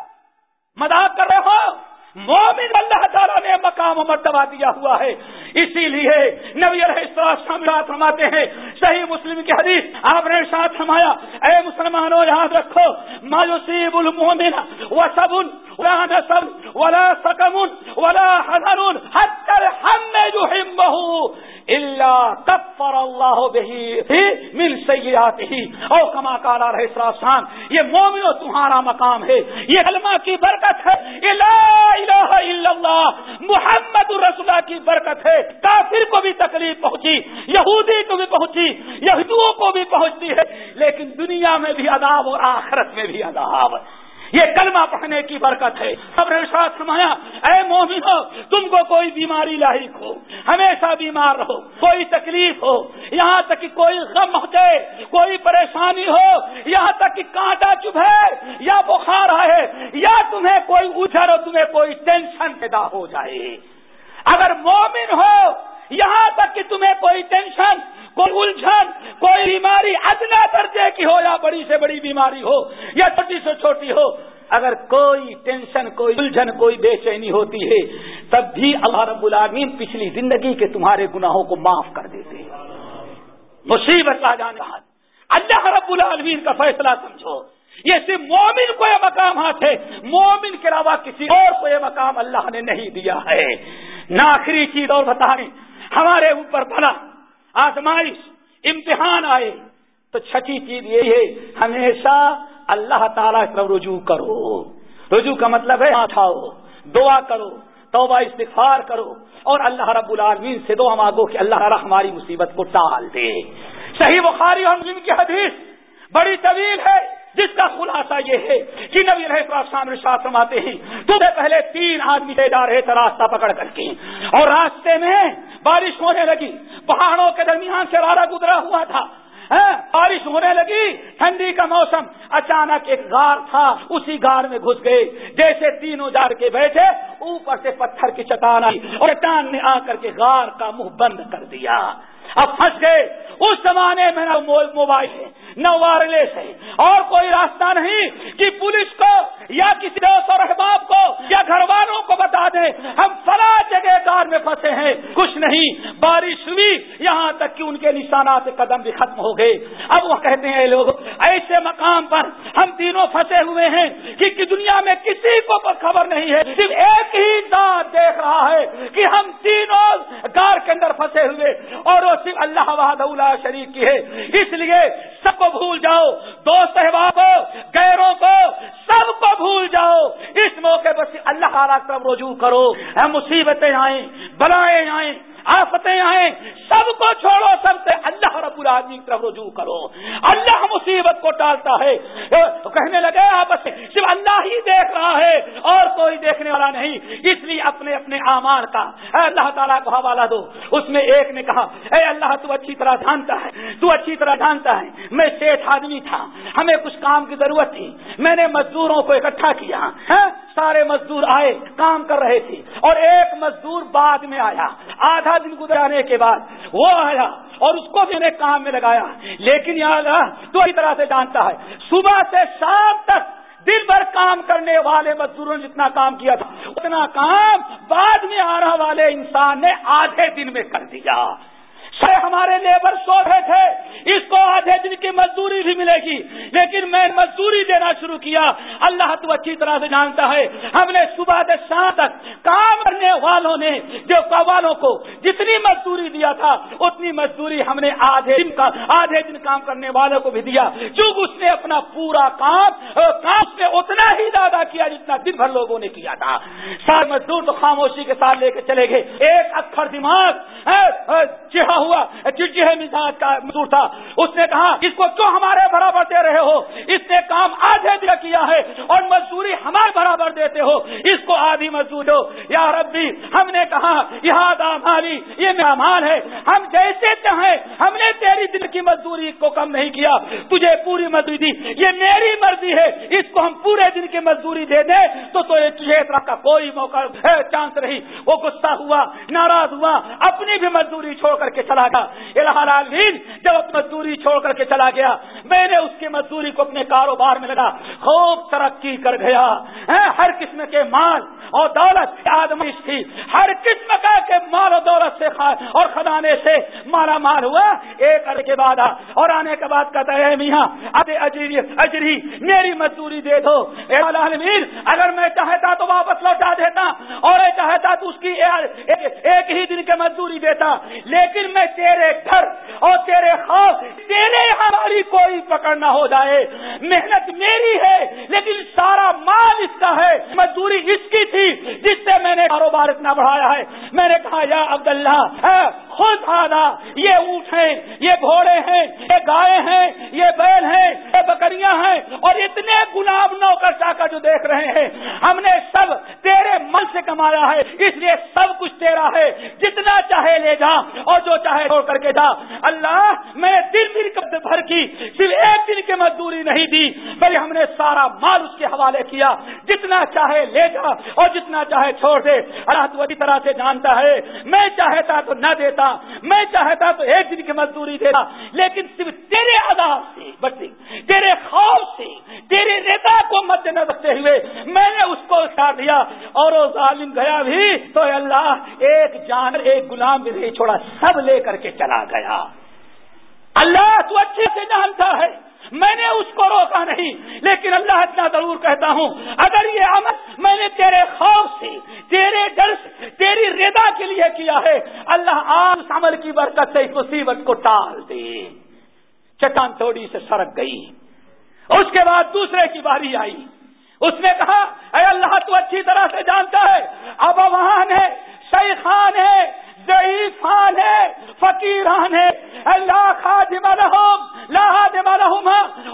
[SPEAKER 1] مذاق کر رہے ہو؟ مومن اللہ تعالیٰ نے مقام و مرتبہ دیا ہوا ہے۔ اسی لیے نبی ساتھ فرماتے ہیں، صحیح مسلم کی حدیث آپ نے ساتھ فرمایا، اے مسلمانوں، یاد رکھو مایوسیب المومن و سبن ولا نسب ولا سکمن ولا حضر حتى ہم جو اللہ تفر اللہ بہی مل سیاحت ہی او کما کالا رہے سراسان یہ مومن تمہارا مقام ہے، یہ علما کی برکت ہے، یہ لا الہ الا اللہ، محمد رسول کی برکت ہے۔ کافر کو بھی تکلیف پہنچی، یہودی کو بھی پہنچی یہودوں کو بھی پہنچتی ہے، لیکن دنیا میں بھی عذاب اور آخرت میں بھی عذاب یہ کلمہ پڑھنے کی برکت ہے۔ ساتھ سمایا اے مومن ہو تم کو کوئی بیماری لاحق ہو، ہمیشہ بیمار رہو، کوئی تکلیف ہو، یہاں تک کہ کوئی غم ہو جائے، کوئی پریشانی ہو، یہاں تک کہ کانٹا چبھے یا بخار آئے، یا تمہیں کوئی اجھر ہو تمہیں کوئی ٹینشن پیدا ہو جائے۔ اگر مومن ہو، یہاں تک کہ تمہیں کوئی ٹینشن کوئی الجھن، کوئی بیماری ادنا درجے کی ہو یا بڑی سے بڑی بیماری ہو یا چھوٹی سے چھوٹی ہو، اگر کوئی ٹینشن، کوئی الجھن، کوئی بے چینی ہوتی ہے، تب بھی اللہ رب العالمین پچھلی زندگی کے تمہارے گناہوں کو معاف کر دیتے ہیں۔ مصیبت آ جانے اللہ رب العالمین کا فیصلہ سمجھو۔ یہ صرف مومن کو یہ مقام ہاتھ ہے۔ مومن کے علاوہ کسی اور کو یہ مقام اللہ نے نہیں دیا ہے۔ نہ آخری چیز اور بتائیں۔ ہمارے اوپر بنا آزمائش امتحان آئے۔ تو چھٹی چیز یہی ہے، ہمیشہ اللہ تعالیٰ کی طرف رجوع کرو۔ رجوع کا مطلب ہے اٹھاؤ، دعا کرو، توبہ استغفار کرو۔ اور اللہ رب العالمین سے دو مانگو کہ اللہ تعالیٰ ہماری مصیبت کو ٹال دے۔ صحیح بخاری اور مسلم کی حدیث، بڑی طویل ہے۔ جس کا خلاصہ یہ ہے کہ نبی رہے سامنے ہیں، تمہیں پہلے تین آدمی لے جا رہے تھے راستہ پکڑ کر کے۔ اور راستے میں بارش ہونے لگی، پہاڑوں کے درمیان سے رارا گزرا ہوا تھا۔ ہاں، بارش ہونے لگی، ٹھنڈی کا موسم، اچانک ایک غار تھا، اسی غار میں گھس گئے۔ جیسے تینوں جار کے بیٹھے، اوپر سے پتھر کی چٹان آئی اور چٹان نے آ کر کے غار کا منہ بند کر دیا۔ اب پھنس گئے۔ اس زمانے میں نہ موبائل ہے، نہ وائرلیس ہے۔ اور کوئی راستہ نہیں کہ پولیس کو یا کسی دوست اور احباب کو یا گھر والوں کو بتا دیں، ہم فلاں جگہ کار میں پھنسے ہیں۔ کچھ نہیں، بارش ہوئی، یہاں تک کہ ان کے نشانات قدم بھی ختم ہو گئے۔ اب وہ کہتے ہیں لوگ، ایسے مقام پر ہم تینوں پھنسے ہوئے ہیں کہ دنیا میں کسی کو خبر نہیں ہے۔ صرف ایک ہی ذات دیکھ رہا ہے کہ ہم تینوں کار کے اندر پھنسے ہوئے اور وہ صرف اللہ وحد شریف کی ہے۔ اس لیے سب کو بھول جاؤ، دوست احباب طرف رجوع کرو مصیبتیں آئیں، بلائیں آئیں، آفتیں آئیں، سب کو چھوڑو، سب سے اللہ رب العالمین کی طرف رجوع کرو۔ اللہ مصیبت کو ٹالتا ہے۔ تو کہنے لگے آپس صرف اللہ ہی دیکھ رہا ہے، اور کوئی دیکھنے والا نہیں۔ اس لیے اپنے اپنے آمان کا اللہ تعالیٰ کو حوالہ دو۔ اس میں ایک نے کہا، اے اللہ، تو اچھی طرح جانتا ہے، تو اچھی طرح جانتا ہے۔ میں شیخ آدمی تھا، ہمیں کچھ کام کی ضرورت تھی۔ میں نے مزدوروں کو اکٹھا کیا ہاں؟ سارے مزدور آئے، کام کر رہے تھے۔ اور ایک مزدور بعد میں آیا۔ آدھا دن گزرانے کے بعد وہ آیا اور اس کو بھی نے کام میں لگایا۔ لیکن یہاں تو اسی طرح سے جانتا ہے۔ صبح سے شام تک دن بھر کام کرنے والے مزدوروں نے جتنا کام کیا تھا، اتنا کام بعد میں آنے والے انسان نے آدھے دن میں کر دیا۔ ہمارے لیبر سو رہے تھے۔ اس کو آدھے دن کی مزدوری بھی ملے گی۔ لیکن میں مزدوری دینا شروع کیا۔ اللہ تو اچھی طرح سے جانتا ہے۔ ہم نے صبح سے شام تک کام کرنے والوں نے جو والوں کو جتنی مزدوری دیا تھا، اتنی مزدوری ہم نے آدھے دن کا، آدھے دن کام کرنے والوں کو بھی دیا۔ چونکہ اس نے اپنا پورا کام کام نے اتنا ہی زیادہ کیا جتنا دن بھر لوگوں نے کیا تھا۔ سارے مزدور تو خاموشی کے ساتھ لے کے چلے گئے۔ ایک اکثر دماغ ہاں، ہاں، چڑھا ہوا ہوا، چڑچڑے مزاج کا مزدور تھا۔ اس نے کہا، اس کو کیوں ہمارے برابر دے رہے ہو۔ اس نے کام آدھے دیا کیا ہے اور مزدوری ہمارے برابر دیتے ہو۔ اس کو آدھی مزدور ہو یا رب ربی، ہم نے کہا یہ مالی، یہ میرا مال ہے۔ ہم جیسے چاہیں ہم نے تیری دل کی مزدوری کو کم نہیں کیا۔ تجھے پوری مزدوری دی۔ یہ میری مرضی ہے۔ اس کو ہم پورے دن کی مزدوری دے دیں۔ تو تجھے طرح کا کوئی موقع چانس نہیں۔ وہ غصہ ہوا، ناراض ہوا، اپنی بھی مزدوری چھوڑ کر کے چلا گیا۔ العالمین جب اپنی مزدوری چھوڑ کر کے چلا گیا۔ میں نے اس کی مزدوری کو اپنے کاروبار میں لگا۔ خوب ترقی کر گیا۔ ہاں، ہر قسم کے مال اور دولت آدمی تھی۔ ہر قسم کا کے مال و دولت سے اور خزانے سے مالا مال ہوا۔ ایک کے بعد اور آنے کے بعد کہتا ہے میاں اجری اجری، میری مزدوری دے دو۔ اے عالمین اگر میں چاہتا تو واپس لوٹا دیتا۔ اور چاہتا تو اس کی ایک ہی دن کے مزدوری دیتا۔ لیکن میں تیرے گھر اور تیرے خوف تیرے ہماری کوئی پکڑ نہ ہو جائے۔ محنت میری ہے، لیکن سارا مال اس کا ہے۔ مزدوری اس کی تھی جس سے میں نے کاروبار اتنا بڑھایا ہے۔ میں نے کہا، یا عبداللہ ہاں، خود آدھا یہ اونٹ ہیں، یہ گھوڑے ہیں، یہ گائے ہیں، یہ بیل ہیں، یہ بکریاں ہیں، اور اتنے گلاب نوکر چاکر جو دیکھ رہے ہیں، ہم نے سب تیرے من سے کمایا ہے، اس لیے سب کچھ تیرا ہے، جتنا چاہے لے جا، اور جو چاہے چھوڑ کر کے جا۔ اللہ، میں دن دن بھر کی، صرف ایک دن کی مزدوری نہیں دی بھائی ہم نے سارا مال اس کے حوالے کیا۔ جتنا چاہے لے جا، اور جتنا چاہے چھوڑ دے۔ اللہ تو اچھی طرح سے جانتا ہے، میں چاہتا تو نہ دیتا۔ میں چاہتا تو ایک دن کی مزدوری دیتا، لیکن صرف تیرے آداب سے بچی تیرے خوف سے، تیرے نیتا کو مد نظر رکھتے ہوئے میں نے اس کو اٹھا دیا۔ اور وہ ظالم گیا بھی تو اللہ، ایک جان ایک غلام بھی نہیں چھوڑا، سب لے کر کے چلا گیا۔ اللہ تو اچھے سے جانتا ہے، میں نے اس کو روکا نہیں، لیکن اللہ اتنا ضرور کہتا ہوں، اگر یہ عمل میں نے تیرے خوف سے، تیرے ڈر سے، تیری ردا کے لیے کیا ہے اللہ عمل کی برکت سے اس مصیبت کو ٹال دے۔ چٹان تھوڑی سے سڑک گئی۔ اس کے بعد دوسرے کی باری آئی۔ اس نے کہا، اے اللہ، تو اچھی طرح سے جانتا ہے۔ اب وہاں ہے، شیخان ہے ضعیفان ہے، فقیران ہے۔ اللہ خادم الحم لا خادم لہم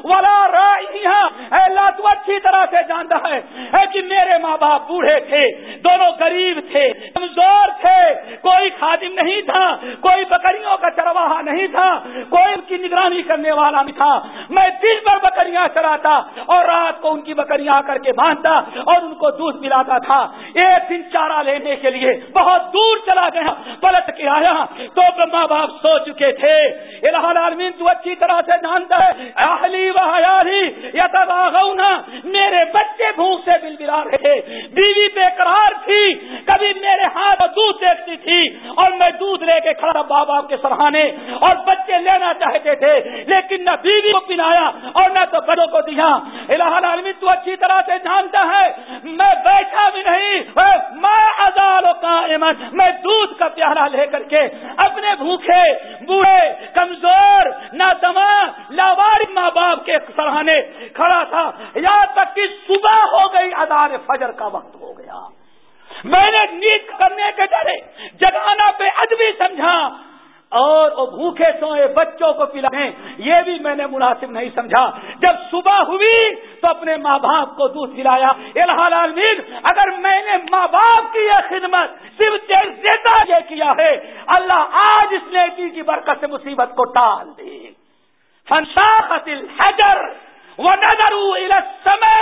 [SPEAKER 1] ولا رائیہ اللہ، تو اچھی طرح سے جانتا ہے اے کہ میرے ماں باپ بوڑھے تھے، دونوں غریب تھے، کمزور تھے، کوئی خادم نہیں تھا، کوئی بکریوں کا چرواہا نہیں تھا، کوئی ان کی نگرانی کرنے والا نہیں تھا۔ میں دن بھر بکریاں چراتا اور رات کو ان کی بکریاں کر کے باندھتا اور ان کو دودھ پلاتا تھا۔ ایک دن چارہ لینے کے لیے بہت دور چلا گیا، پلٹ کے آیا۔ تو ماں باپ سو چکے تھے۔ العالمین، تو اچھی طرح سے جانتا ہے، اہلی و حیالی یا میرے بچے بھوک سے بل بلا رہے بیوی بے قرار تھی، کبھی میرے ہاتھ دودھ دیکھتی تھی۔ اور میں دودھ لے کے کھڑا ماں باپ کے سرحانے اور بچے لینا چاہتے تھے، لیکن نہ بیوی کو پلایا اور نہ تو بڑوں کو دیا۔ الہ العالمین، تو اچھی طرح سے جانتا ہے، میں بیٹھا بھی نہیں، میں ازال میں دودھ کا سہارا لے کر کے اپنے بھوکے بوڑھے، کمزور ناتما لاواری ماں باپ کے سرحانے کھڑا تھا۔ یہاں تک کہ صبح ہو گئی ادار فجر کا وقت ہو گیا۔ میں نے نیت کرنے کے ڈرے، جگانا پہ ادبی سمجھا۔ اور وہ بھوکے سوئے بچوں کو پلائیں، یہ بھی میں نے مناسب نہیں سمجھا۔ جب صبح ہوئی تو اپنے ماں باپ کو دودھ پلایا۔ الحال اگر میں نے ماں باپ کی یہ خدمت صرف دیتا یہ کیا ہے، اللہ آج اس نیکی کی برکت سے مصیبت کو ٹال دے۔ فنشاخت الحجر سمے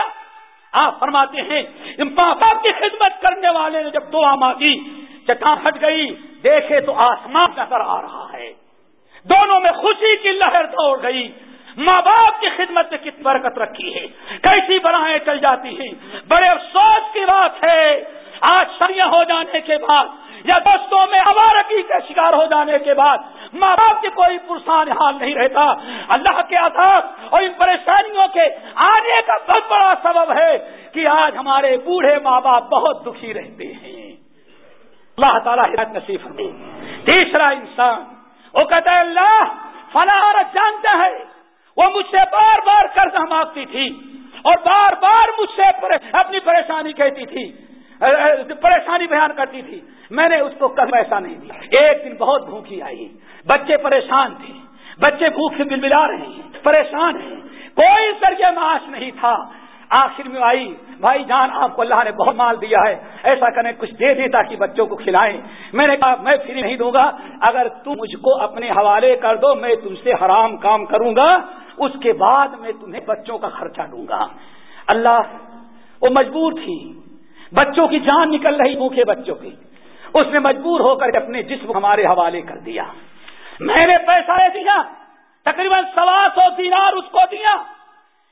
[SPEAKER 1] آپ فرماتے ہیں ماں باپ کی خدمت کرنے والے نے جب دعا مانگی، چٹان ہٹ گئی دیکھے تو آسمان نظر آ رہا ہے۔ دونوں میں خوشی کی لہر دوڑ گئی۔ ماں باپ کی خدمت میں کتنی برکت رکھی ہے۔ کیسی بنائیں چل جاتی ہیں۔ بڑے افسوس کی بات ہے۔ آج سریاں ہو جانے کے بعد یا دوستوں میں عبارکی کا شکار ہو جانے کے بعد ماں باپ کے کوئی پرسان حال نہیں رہتا۔ اللہ کے آساس اور ان پریشانیوں کے آنے کا بہت بڑا سبب ہے کہ آج ہمارے بوڑھے ماں باپ بہت دکھی رہتے ہیں۔ اللہ تعالیٰ ہدایت نصیب ہمیں تیسرا انسان، وہ کہتا ہے، اللہ فلاں عورت جانتا ہے۔ وہ مجھ سے بار بار قرض مانگتی تھی اور بار بار مجھ سے اپنی پریشانی کہتی تھی۔ پریشانی بیان کرتی تھی۔ میں نے اس کو کبھی ایسا نہیں دیا۔ ایک دن بہت بھوکی آئی۔ بچے پریشان تھے۔ بچے بھوک سے بل بلا رہے ہیں۔ پریشان ہیں۔ کوئی سر معاش نہیں تھا۔ آخر میں آئی، بھائی جان، آپ کو اللہ نے بہت مال دیا ہے۔ ایسا کریں کچھ دے دیں تاکہ بچوں کو کھلائیں۔ میں نے کہا، میں فری نہیں دوں گا۔ اگر تم مجھ کو اپنے حوالے کر دو، میں تم سے حرام کام کروں گا۔ اس کے بعد میں تمہیں بچوں کا خرچہ دوں گا۔ اللہ، وہ مجبور تھی۔ بچوں کی جان نکل رہی، بھوکے بچوں کی۔ اس نے مجبور ہو کر اپنے جسم ہمارے حوالے کر دیا۔ میں نے پیسہ دیا، تقریباً سوا سو دینار اس کو دیا۔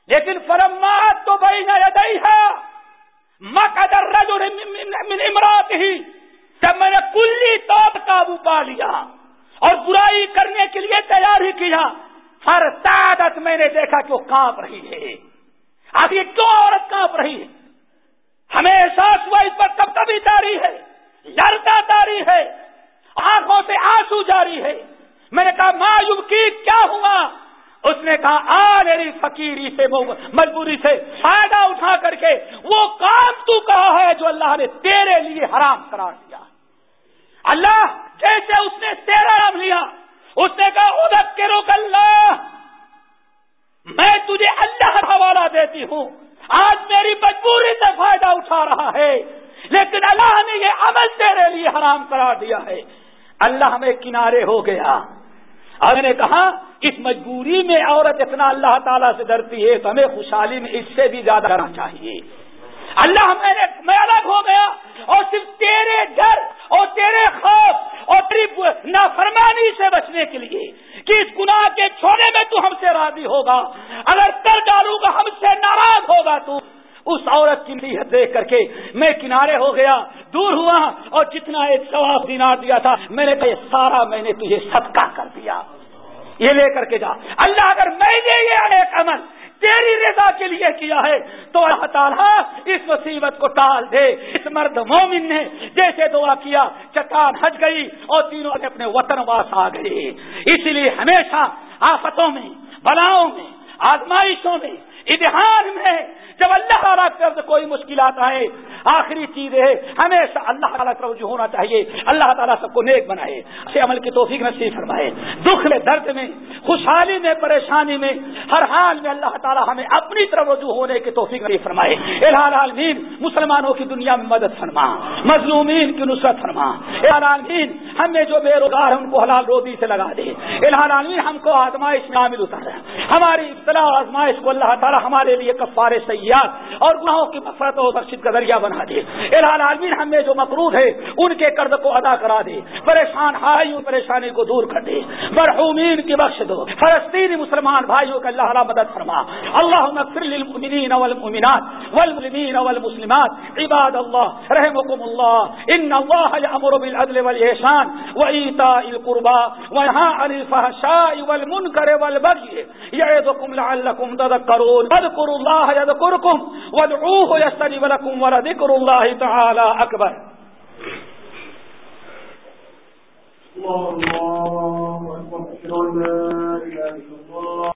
[SPEAKER 1] لیکن فرمات تو بھائی نہ ہے مقدر امرات ہی جب میں نے کلی طور قابو پا لیا اور برائی کرنے کے لیے تیار ہی کیا ہر میں نے دیکھا کہ وہ کانپ رہی ہے۔ اب یہ کیوں عورت کانپ رہی ہے؟ ہمیں احساس ہوا اس پر کب کبھی جاری ہے لڑتا جاری ہے، آنکھوں سے آنسو جاری ہے۔ میں نے کہا مایوب کی کیا ہوا؟ اس نے کہا، آ میری فقیری سے مجبوری سے فائدہ اٹھا کر کے وہ کام تو کہا ہے جو اللہ نے تیرے لیے حرام قرار دیا۔ اللہ جیسے اس نے تیرا نام لیا، اس نے کہا ادب کے روک اللہ، میں تجھے اللہ حوالہ دیتی ہوں۔ آج میری مجبوری سے فائدہ اٹھا رہا ہے، لیکن اللہ نے یہ عمل تیرے لیے حرام قرار دیا ہے۔ اللہ ہمیں کنارے ہو گیا۔ اور میں نے کہا، اس مجبوری میں عورت اتنا اللہ تعالیٰ سے ڈرتی ہے تو ہمیں خوشحالی میں اس سے بھی زیادہ کرنا چاہیے۔ اللہ میں نے میں الگ ہو گیا اور صرف تیرے ڈر اور تیرے خوف اور تیری نافرمانی سے بچنے کے لیے کہ اس گناہ کے چھوڑے میں تو ہم سے راضی ہوگا۔ اگر کر ڈالوں گا ہم سے ناراض ہوگا تو اس عورت کی نیت دیکھ کر کے میں کنارے ہو گیا، دور ہوا اور جتنا ایک سواب دینار دیا تھا، میں نے کہا سارا میں نے تجھے صدقہ کر دیا۔ یہ لے کر کے جا۔ اللہ اگر میں نے یہ ایک عمل تیری رضا کے لیے کیا ہے، تو اللہ تعالیٰ اس مصیبت کو ٹال دے۔ اس مرد مومن نے جیسے دعا کیا، چٹان ہٹ گئی اور تینوں نے اپنے وطن واس آ گئے۔ اسی لیے ہمیشہ آفتوں میں، بلاؤں میں، آزمائشوں میں ادھار میں جب اللہ تعالیٰ کی طرف سے کوئی مشکلات آئے آخری چیز ہے، ہمیشہ اللہ تعالیٰ طرف جو ہونا چاہیے، اللہ تعالیٰ سب کو نیک بنائے اچھے عمل کی توفیق نصیب فرمائے۔ دکھ میں، درد میں، خوشحالی میں، پریشانی میں، ہر حال میں اللہ تعالیٰ ہمیں اپنی طرف رجوع ہونے کی توفیق نصیب فرمائے۔ الحال عالمین مسلمانوں کی دنیا میں مدد فرما، مظلومین کی نصرت فرما۔ عالمین ہمیں جو بے روزگار ہے ان کو حلال روزی سے لگا دے الحال ہم کو آزمائش میں عامل اتارا ہماری اطلاع آزمائش کو اللہ تعالیٰ ہمارے لیے کفارے صحیح اور گناہوں کی مفرت و برشد کا ذریعہ بنا دے الحال عالمین ہمیں جو مقروض ہے ان کے قرض کو ادا کرا دے پریشان ہائی پریشانی کو دور کر دے مرحومین کی بخش دو۔ فلسطینی مسلمان بھائیوں کا اللہ مدد فرما۔ اللہ مغفر للمؤمنین والمؤمنات والمسلمین والمسلمات۔ عباد اللہ رحمكم اللہ۔ ان اللہ یامر بالعدل والاحسان۔ وایتاء القربى، وينهى عن الفحشاء والمنكر والبغي يعظكم لعلكم تذكرون. اذكروا الله يذكركم يذكركم وادعوه يستجب لكم ولذكر الله تعالى أكبر. الله أكبر الله. أكبر